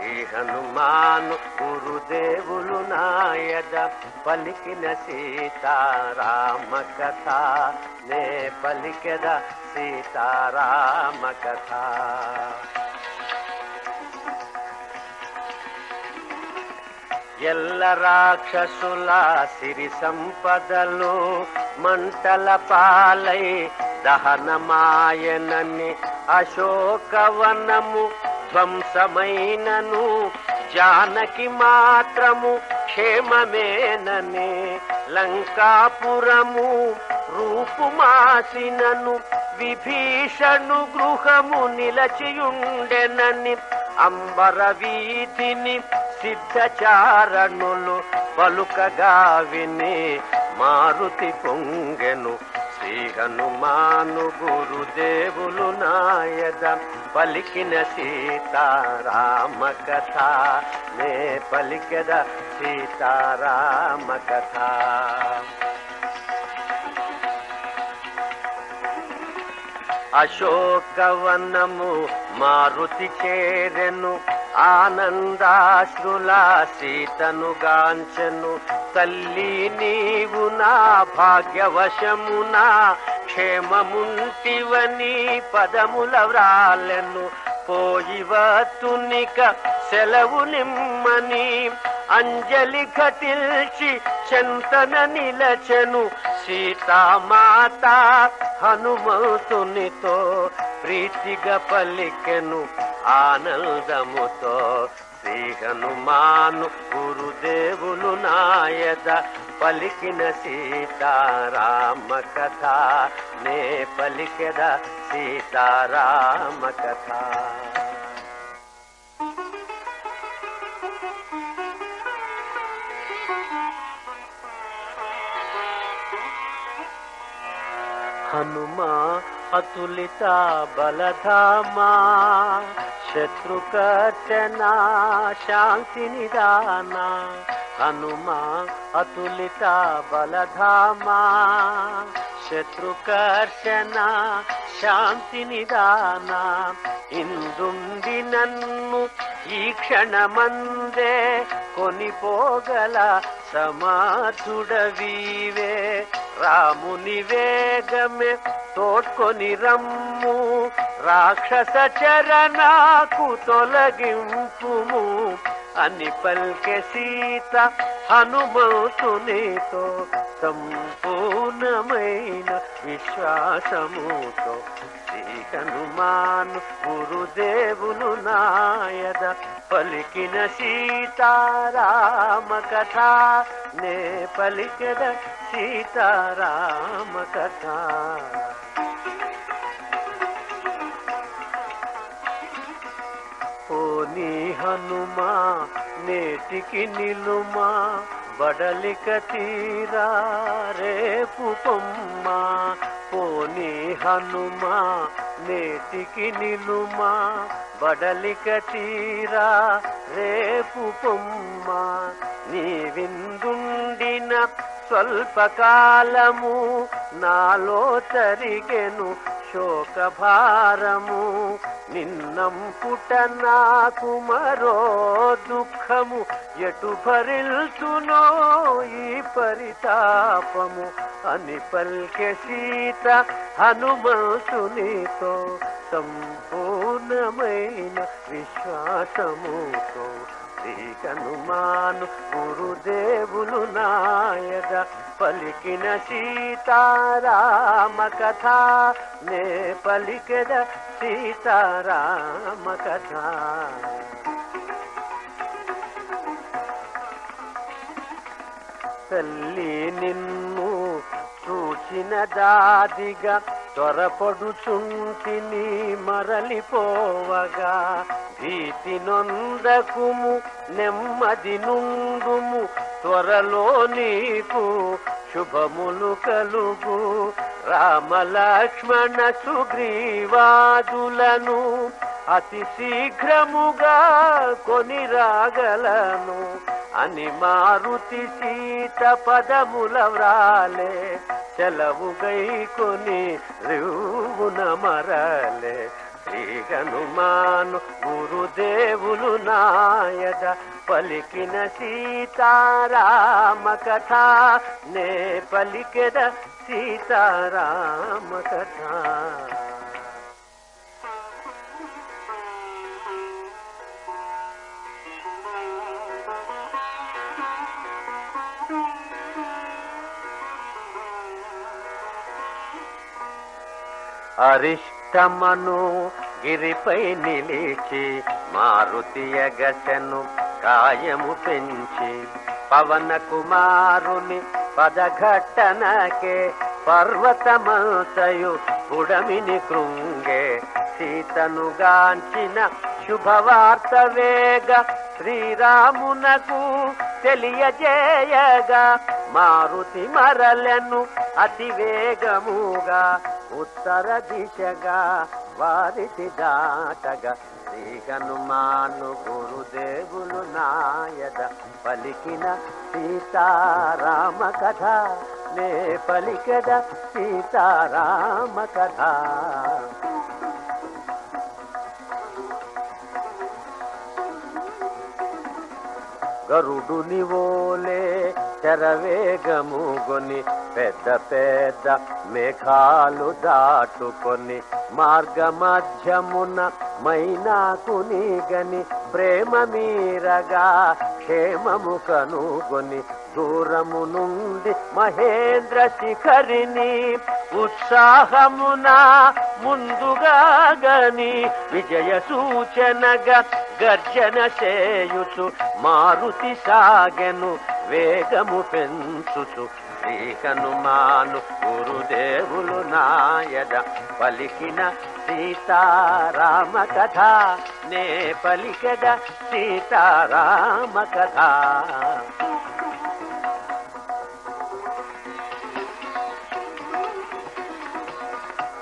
శ్రీ హనుమాను గురుదేవులు నాయద పలికిన సీతారామ కథ నే పలికెద సీతారామ కథ ఎల్ల రాక్షసుల సిరి సంపదలు మంటల పాలై దహనమాయనని అశోకవనము ధ్వంసమైనను జానకి మాత్రము క్షేమమేననే. లంకాపురము రూపుమాసినను విభీషణు గృహము నిలచియుండెనని. అంబర వీధిని సిద్ధచారణులు పలుకగా విని మారుతి పొంగెను. శ్రీ హనుమాను గురుదేవులు నాయద పలికిన సీతారామ కథ నే పలికద సీతారామ కథ అశోకవనము మారుతి చేరెను ఆనందాశ్రుల సీతను తల్లి నీవు నా భాగ్యవశమునా క్షేమముంటివని పదముల వ్రాలెను. పోయివతునిక సెలవు నిమ్మని అంజలి కటిల్చి చెంతన నిలచెను. సీతామాత హనుమంతునితో ప్రీతిగా పలికెను ఆనందముతో. శ్రీ హనుమాను గురుదేవులు నాయద పలికిన సీతారామ కథ. నే పలికెద సీతారామ కథ. హనుమా అతులిత బలధామా శత్రుకర్చన శాంతి నిదానా హనుమా అతులిత బలధామా శత్రుకర్షణ శాంతి నిదాన ఇందుండి నన్ను ఈ క్షణమందే కొనిపోగల సమాధుడవీవే రాముని వేగమే తోడ్కొని రమ్ము. రాక్షస చరణాకు తొలగింపుము. అని పల్కె సీత హనుమంతునితో సంపూర్ణమైన విశ్వాసముతో హనుమాను గురుదేవులు నాయద పలికిన సీతారామ కథ. నే పలికెద సీతారామ కథ. పోనీ హనుమా నేటికి నిలుమా బడలిక తీరా రేపు పొమ్మా పోని హనుమా నేటికి నిలుమా బడలిక తీరా రేపు పొమ్మా నీ విందుండిన స్వల్పకాలము నాలో తరిగెను శోకభారము. నిన్నం పుట నాకు మరో దుఃఖము. ఎటు భరిల్చునో ఈ పరితాపము. అని పల్కె సీత హనుమంతునితో సంపూర్ణమైన విశ్వాసముతో శ్రీ హనుమాను గురుదేవులు నాయద. పలికిన సీతారామ కథ నే పలికెద సీతారామ కథ. తల్లి నిన్ను చూచిన దాదిగా త్వరపడుచుంటిని మరలిపోవగా భీతి నొందకుము నెమ్మది నుండుము త్వరలో నీకు శుభములు కలుగు. రామలక్ష్మణ సుగ్రీవాదులను అతి శీఘ్రముగా కొని రాగలను అని మారుతి సీత పదముల వ్రాలే సెలవు గై కొని రివున మరలే. శ్రీ హనుమాను గురుదేవులు నాయద పలికిన సీతారామ కథ. నే పలికెద సీతారామ కథ. అరిష్టమను గిరిపై నిలిచి మారుతి ఎగసెను కాయము పెంచి పవన కుమారుని పదఘట్టనకే పర్వతమంతయు పుడమిని కృంగే సీతను గాంచిన శుభవార్త వేగ శ్రీరామునకు తెలియజేయగా మారుతి మరలెను అతి వేగముగా ఉత్తర దిశగా వారిటి దాటగా శ్రీ హనుమాను గురుదేవులు నాయద పలికిన సీతారామ కథ. నే పలికద సీతారామ కథ. గరుడుని ఓలే చరవేగము గొని పెద్ద పెద్ద మేఘాలు దాటుకొని మార్గ మధ్యమున మైనాకుని గని ప్రేమ మీరగా క్షేమము కనుగొని దూరము నుండి మహేంద్ర శిఖరిని ఉత్సాహమున ముందుగా గని విజయ సూచనగా గర్జన చేయుచు మారుతి సాగెను వేగము పెంచుచు. శ్రీ హనుమాను గురుదేవులు నాయద పలికిన సీతారామ కథ నే పలికద సీతారామ కథ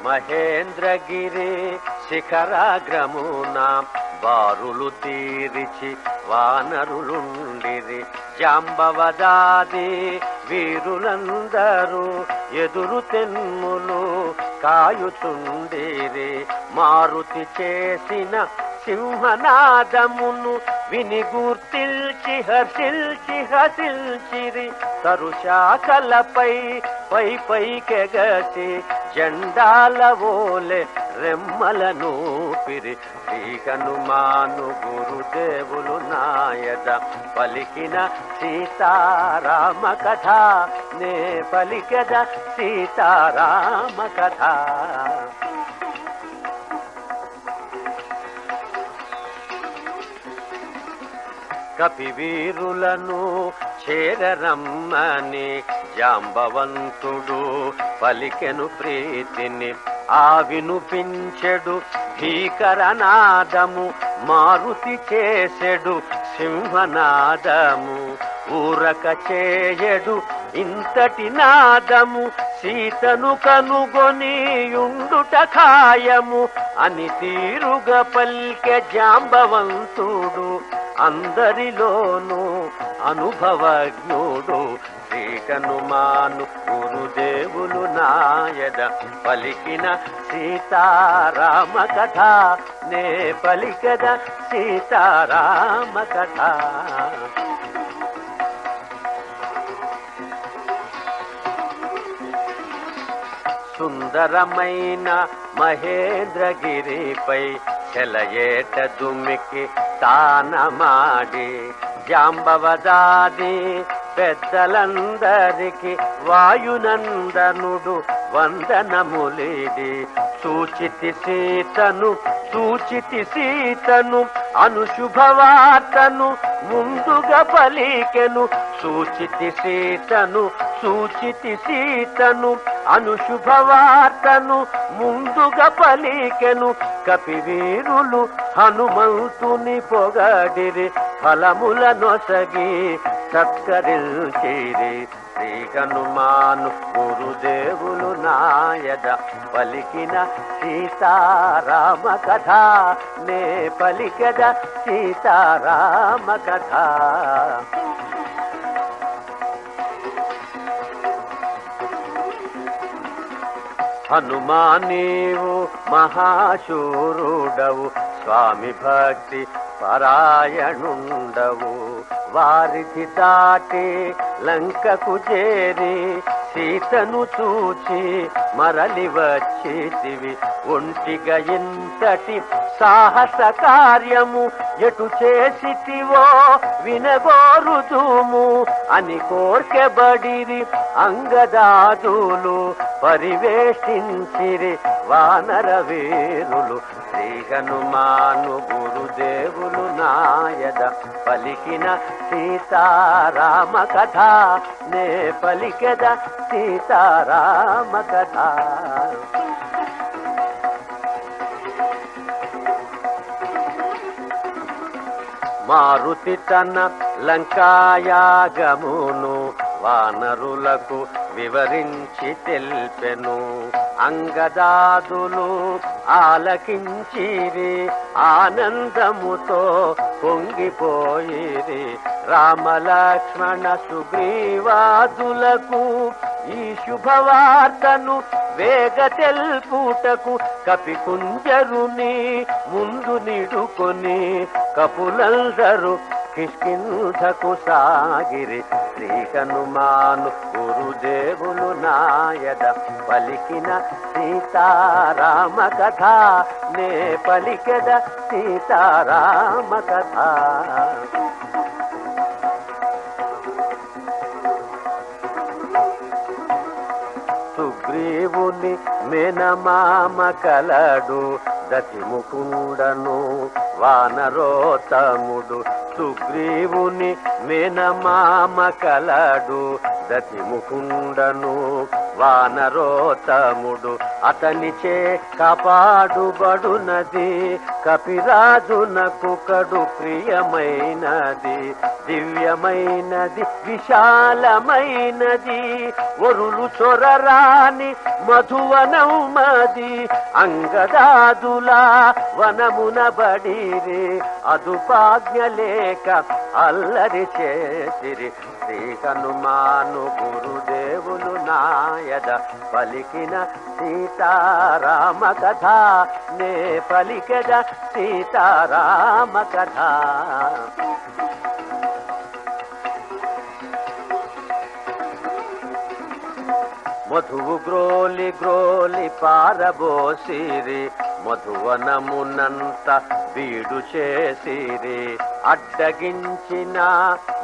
మహేంద్రగిరి శిఖరాగ్రమునా బారులు తీరిచి వానరులుండిరి. జాంబవదాది వీరులందరూ ఎదురు తెమ్ములు కాయుచుండిరి. మారుతి చేసిన సింహనాదమును విని గుర్తిల్చి హసిల్చి హసిల్చిరి. తరుశాఖలపై పై పైకెగసి జెండాల ఓలే రెమ్మలను పిరి శ్రీ హనుమాను గురుదేవులు నాయద పలికిన సీతారామ కథ నే పలికద సీతారామ కథ. కపివీరులను చేరరమ్మని జాంబవంతుడు పలికెను ప్రీతిని ఆ వినుపించెడు భీకరనాదము మారుతి చేసెడు సింహనాదము ఊరక చేయడు ఇంతటి నాదము సీతను కనుగొని ఉండుట ఖాయము అని తీరుగా పల్కె జాంబవంతుడు అందరిలోనూ అనుభవజ్ఞుడు. శ్రీ హనుమాను గురుదేవులు నాయద పలికిన సీతారామ కథ. నే పలికద సీతారామ కథ. సుందరమైన మహేంద్రగిరిపై చెలయేట దుమికి తానమాడి జాంబవదాది పెద్దలందరికి వాయునందనుడు వందనములేడి. సూచితి సీతను సూచితి సీతను అనుశుభవార్తను ముందుగా పలికెను. సూచితి సీతను సూచితి సీతను అనుశుభవార్తను ముందుగా పలికెను. కపివీరులు హనుమంతుని పొగడిరి ఫలముల నొసగి సత్కరిల్చిరి శ్రీ హనుమాను గురుదేవులు నాయద పలికిన సీతారామ కథ నే పలికద సీతారామ కథ హనుమా నీవు మహాశూరుడవు స్వామి భక్తి పరాయణుండవు. వారిది దాటి లంకకు చేరి సీతను చూచి మరలి వచ్చితివి ఒంటిగా ఇంతటి సాహస కార్యము ఎటు చేసితివో వినగోరుదుము అని కోర్కెబడిరి అంగదాదులు పరివేష్టించిరి వానర వీరులు. శ్రీ హనుమాను గురుదేవులు నాయద పలికిన సీతారామ కథ నే పలికద సీతారామ కథ. మారుతి తన లంకాయాగమును వానరులకు వివరించి తెల్పెను. అంగదాదులు ఆలకించిరి ఆనందముతో పొంగిపోయిరి. రామలక్ష్మణ సుగ్రీవాదులకు ఈ శుభవార్తను వేగ తెల్పుటకు కపికుంజరుని ముందు నిడుకొని కపులందరూ కిష్కింధకు సాగిరి శ్రీ హనుమాను గురుదేవులు నాయద పలికిన సీతారామ కథ నే పలికెద సీతారామ కథ. దేవుని మెనమామ కలడు దతిముకుండను వానరోతముడు సుగ్రీవుని మెనమామ కలడు దతిముకుండను వానరోతముడు అతనిచే కాపాడుబడునది కపిరాజునకు కడు ప్రియమైనది దివ్యమైనది విశాలమైనది ఒరులు చొరరాని మధువనౌమది అంగదాదులా వనమున బడిరి అదుపాజ్ఞ లేక అల్లరి చేసిరి. శ్రీ హనుమాను గురుదేవులు నాయద పలికిన సీతారామ కథ. నే పలికద సీతారామ కథ. మధువు గ్రోలి గ్రోలి పారబోసిరి. మధువనమునంత బీడు చేసిరి. అడ్డగించిన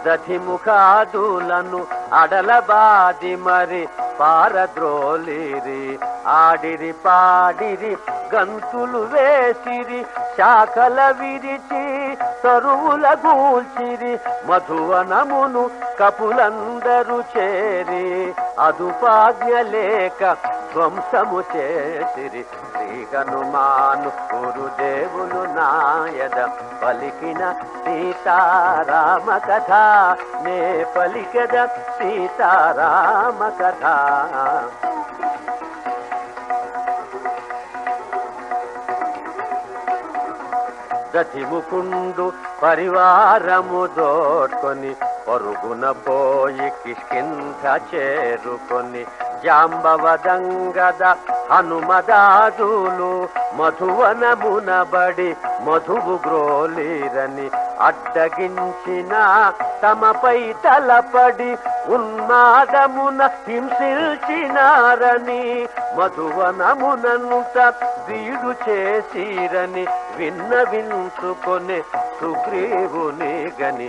దధిముఖాదులను అడలబాది మరి పారద్రోలిరి. ఆడిరి పాడిరి గంతులు వేసిరి శాఖల విరిచి తరువుల గూల్చిరి మధువనమును కపులందరూ చేరి. అదుపాజ్ఞ లేక ధ్వంసము చేసిరి. శ్రీ హనుమాను గురుదేవులు నాయద పలికిన సీతారామ కథ. నే పలికద సీతారామ కథ. దతిముకుండు పరివారము దోడ్కొని పరుగున పోయి కిష్కింద చేరుకొని జాంబవదంగద హనుమదాదులు మధువనమునబడి మధువు గ్రోలీరని అడ్డగించిన తమపై తలపడి ఉన్మాదమున హింసించినారని మధువనమునంత వీడు చేసిరని విన్నవించుకొని సుగ్రీవుని గని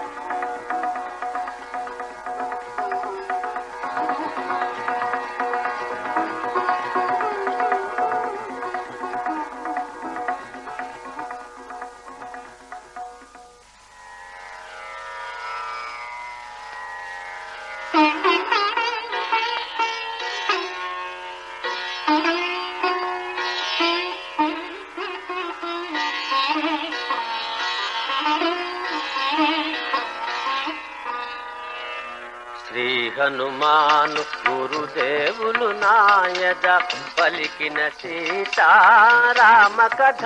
హనుమాను గురుదేవులు నాయద పలికిన సీతారామ కథ.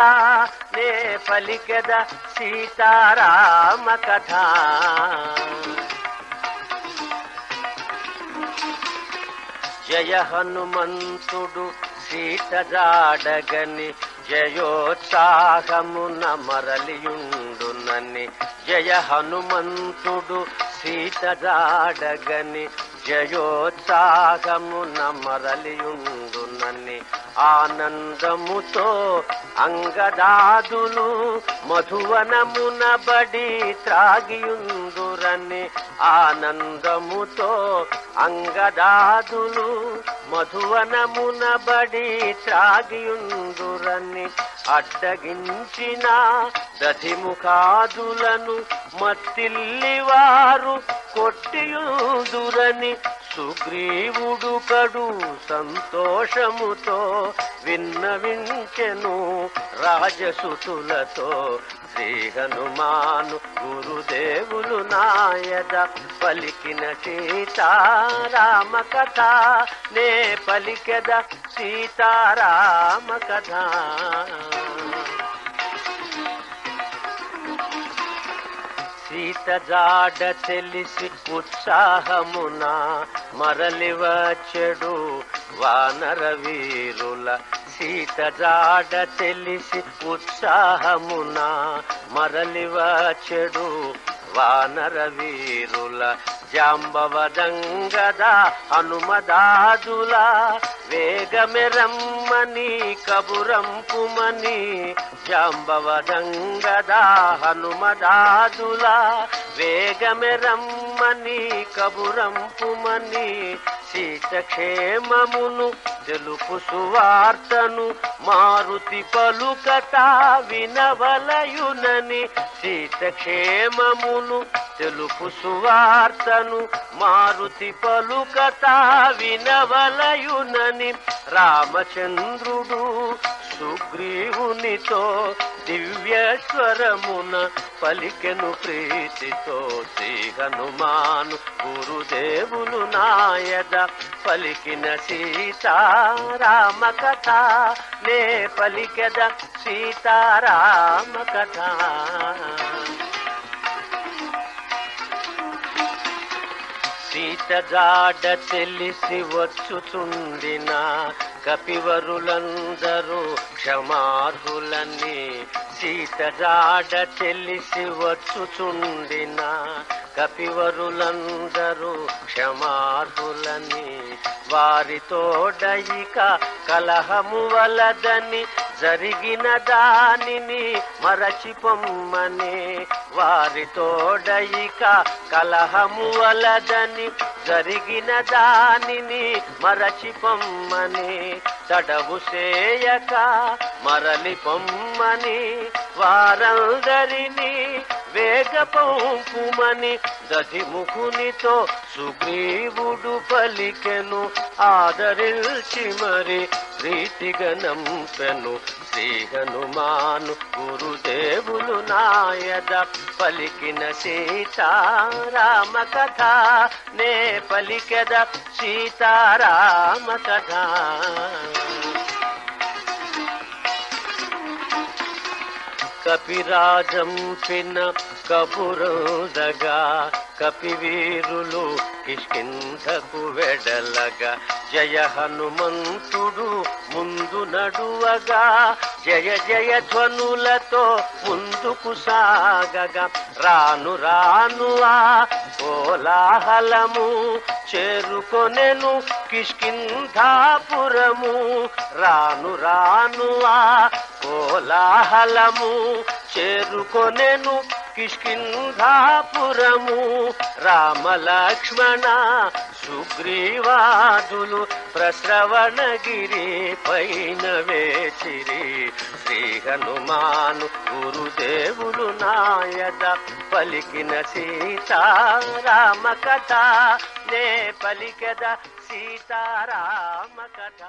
నే పలికద సీతారామ కథ. జయ హనుమంతుడు సీత జాడగని జయోత్సాహమున మరలియుండునని. జయ హనుమంతుడు సీత జాడగని జయోత్సాహమున మరలియుండునని ఆనందముతో అంగదాదులు మధువనమున బడి త్రాగియుండు అందరని ఆనందముతో అంగదాదులు మధువనమున బడి త్రాగియుందురని అడ్డగించిన దధిముఖాదులను మత్తిల్లివారు కొట్టియుందురని సుగ్రీవుడు కడు సంతోషముతో విన్నవించెను రాజసుతులతో శ్రీ హనుమాను గురుదేవులు నాయద పలికిన సీతారామ కథ నే పలికెద సీతారామ కథ. సీత జాడ తెలిసి ఉత్సాహమున మరలి వచ్చెడు వానర వీరుల సీత జాడ తెలిసి ఉత్సాహమున మరలి వచ్చెడు వానర వీరుల జాంబవదంగద హనుమదాదుల వేగమెరమ్మని కబురంపుమని జాంబవదంగద హనుమదాదులా వేగమెరమ్మని కబురంపుమని సీతక్షేమమును తెలుపు సువార్తను మారుతి పలుకత వినవలయునని సీతక్షేమమును తెలుపు సువార్తను మారుతి పలుకత వినవలయునని రామచంద్రుడు సుగ్రీవునితో దివ్య స్వరమున పలికెను ప్రీతితో శ్రీ హనుమాను గురుదేవులు నాయద పలికిన సీతారామ కథ నే పలికెద సీతారామ కథ. సీత జాడ తెలిసి వచ్చుచుండిన కపివరులందరూ క్షమార్హులని సీత జాడ తెలిసి వచ్చుచుండిన కపివరులందరూ క్షమార్హులని. వారితోడయిక కలహము వలదని జరిగిన దానిని మరచిపొమ్మని. వారితోడయిక కలహము వలదని జరిగిన దానిని మరచిపొమ్మని తడవు చేయక మరలి పొమ్మని వారందరినీ వేగపంపుమని దధిముఖునితో సుగ్రీవుడు పలికెను ఆదరించి మరి ప్రీతిగనంపెను శ్రీ హనుమాను గురుదేవులు నాయద పలికిన సీతారామ కథ నే పలికెద సీతారామ కథ. కపిరాజంపిన కపురుదగా కపివీరులు కిష్కింధకు వెడలగా జయ హనుమంతుడు ముందు నడువగా జయ జయ ధ్వనులతో ముందుకు సాగగా రాను రాను ఆ కోలాహలము చేరుకొనెను కిష్కింధాపురము రాను రాను ఆ కోలాహలము చేరుకొనెను కిష్కింధాపురము. రామలక్ష్మణ సుగ్రీవాదులు ప్రశ్రవణగిరి పైన వేచిరి. శ్రీ హనుమాను గురుదేవులు నాయద పలికిన సీతారామ కథ నే పలికద సీతారామ కథ